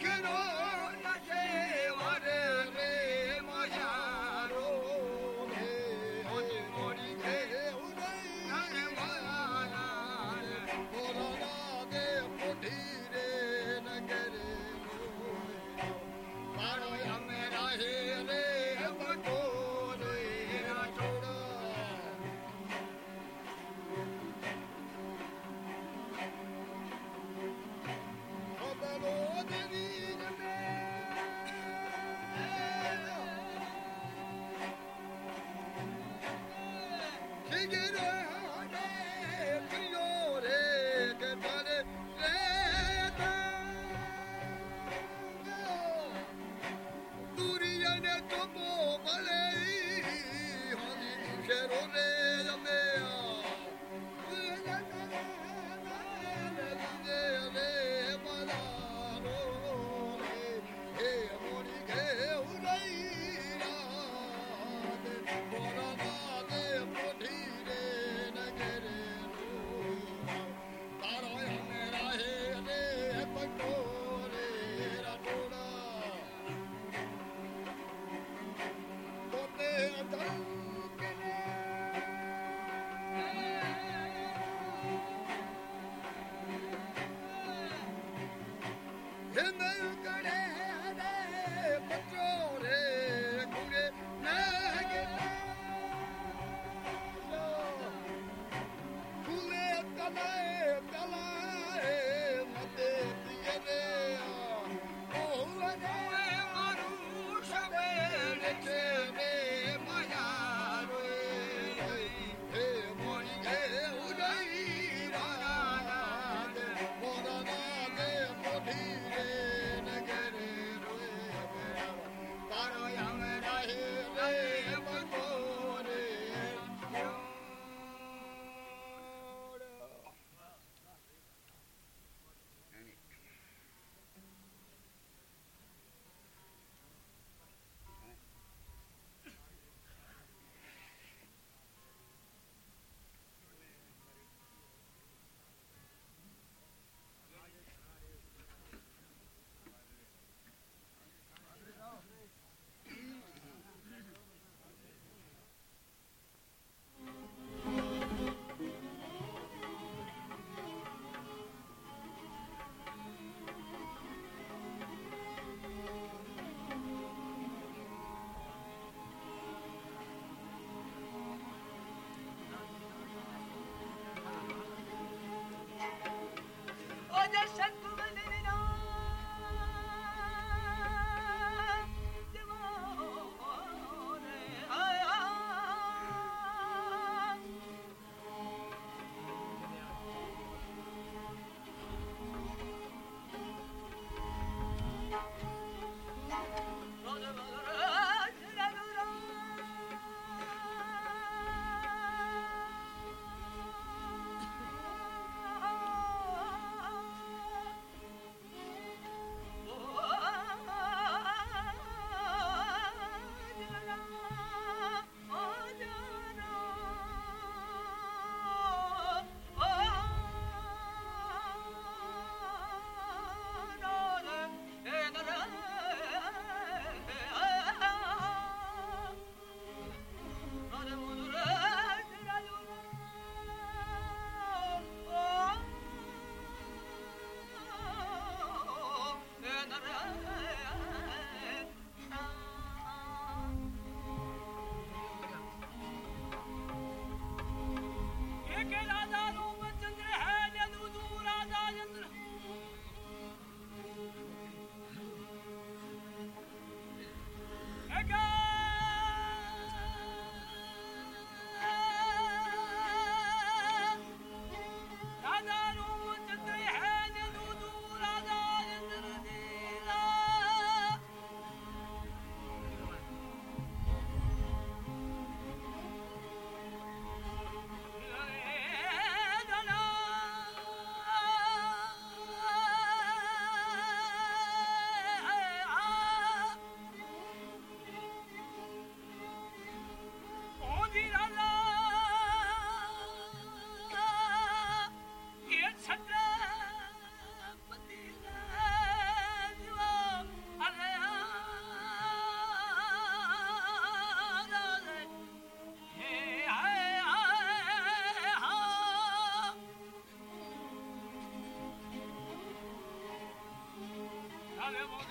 Get off!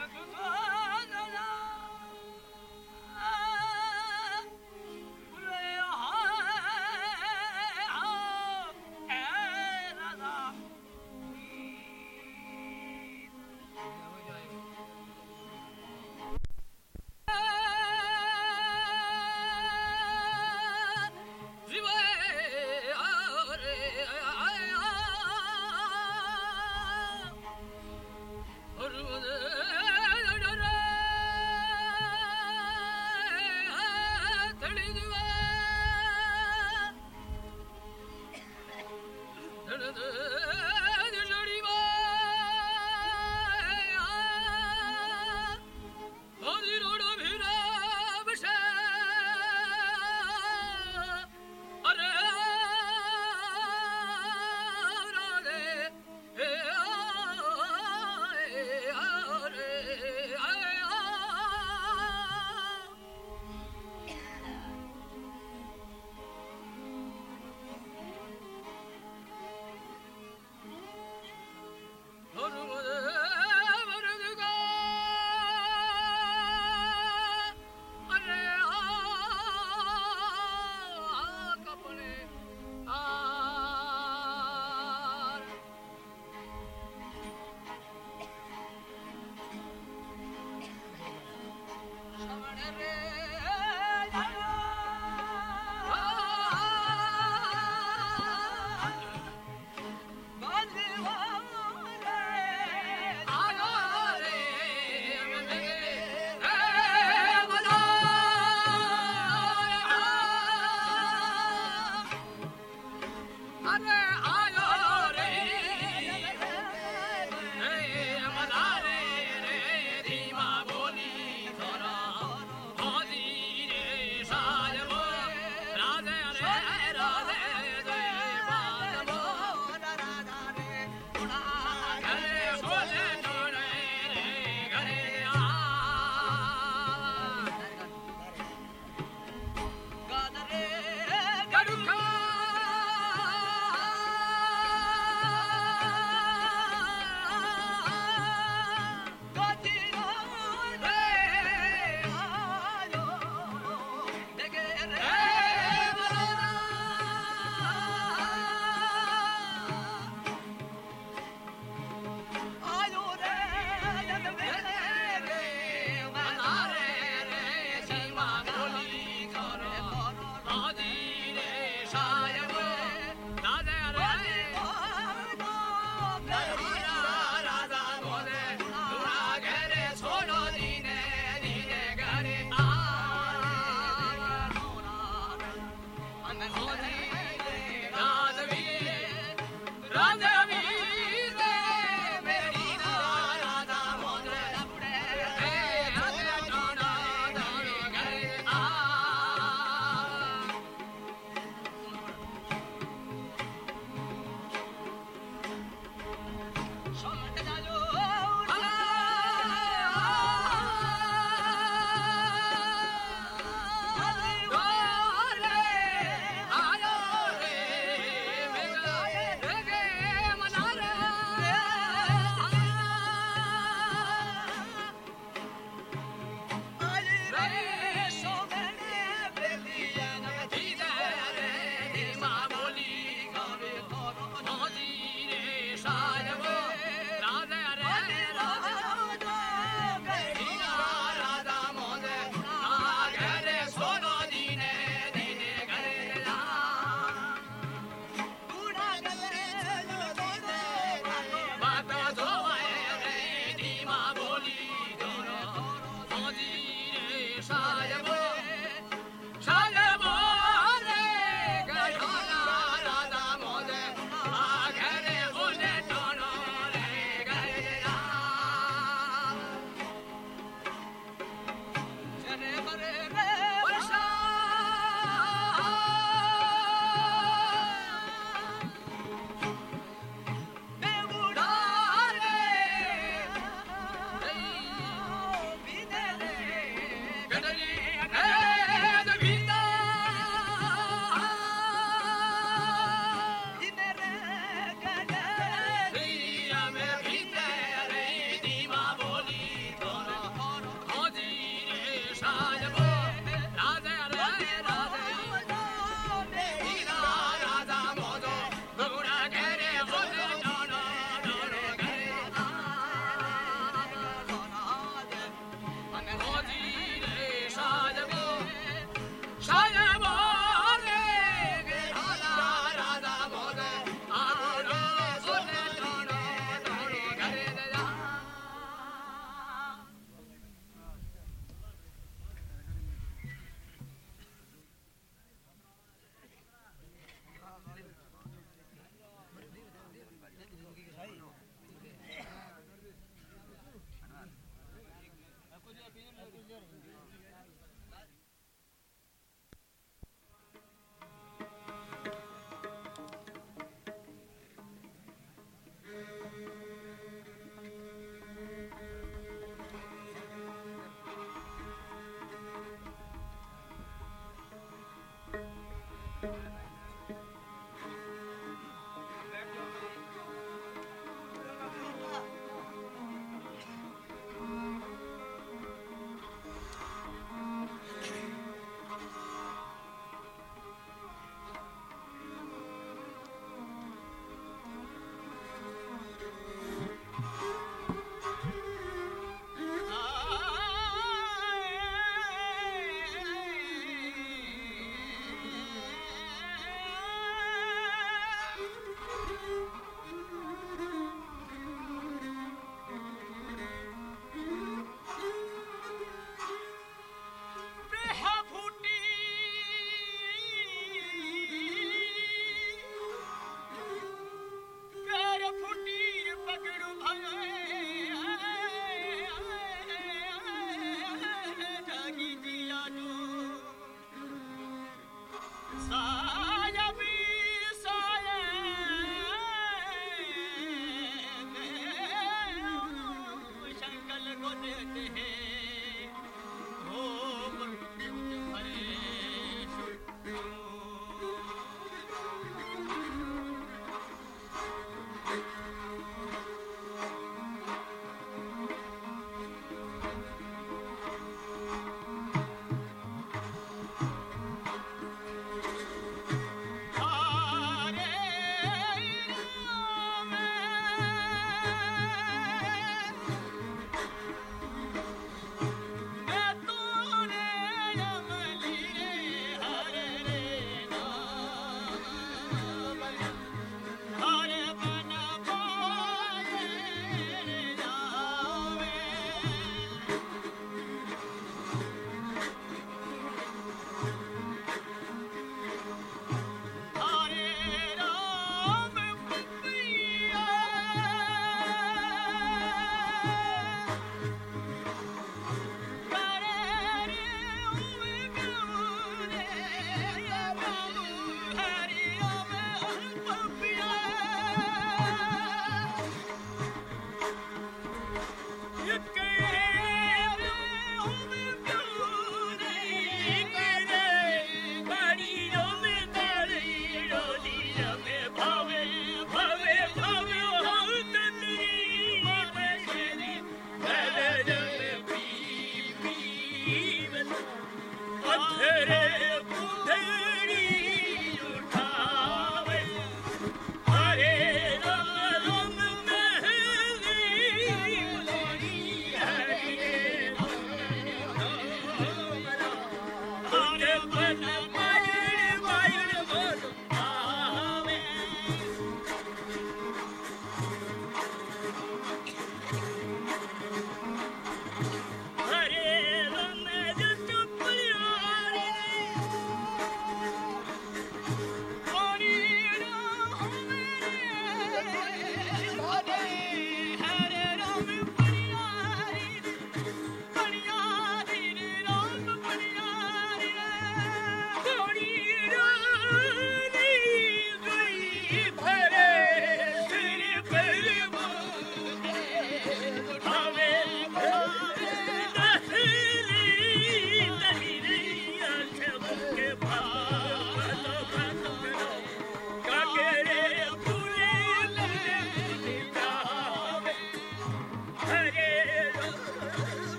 Let's go! 말을 아 te duela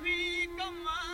कभी कमा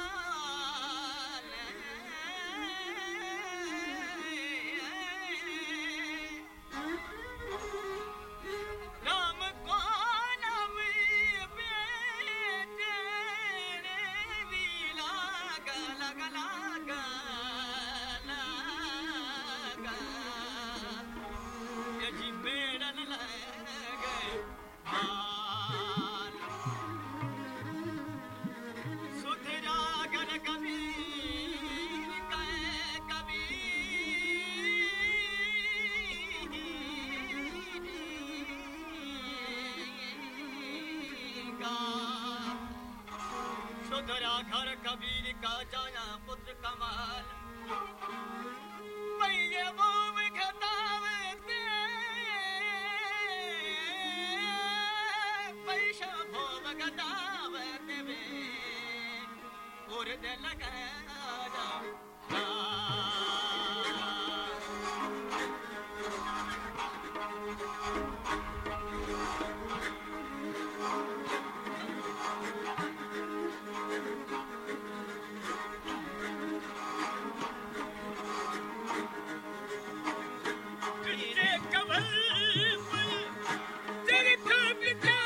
घर कबीर का जान You don't.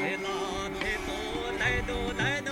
来啦，来多太多太多。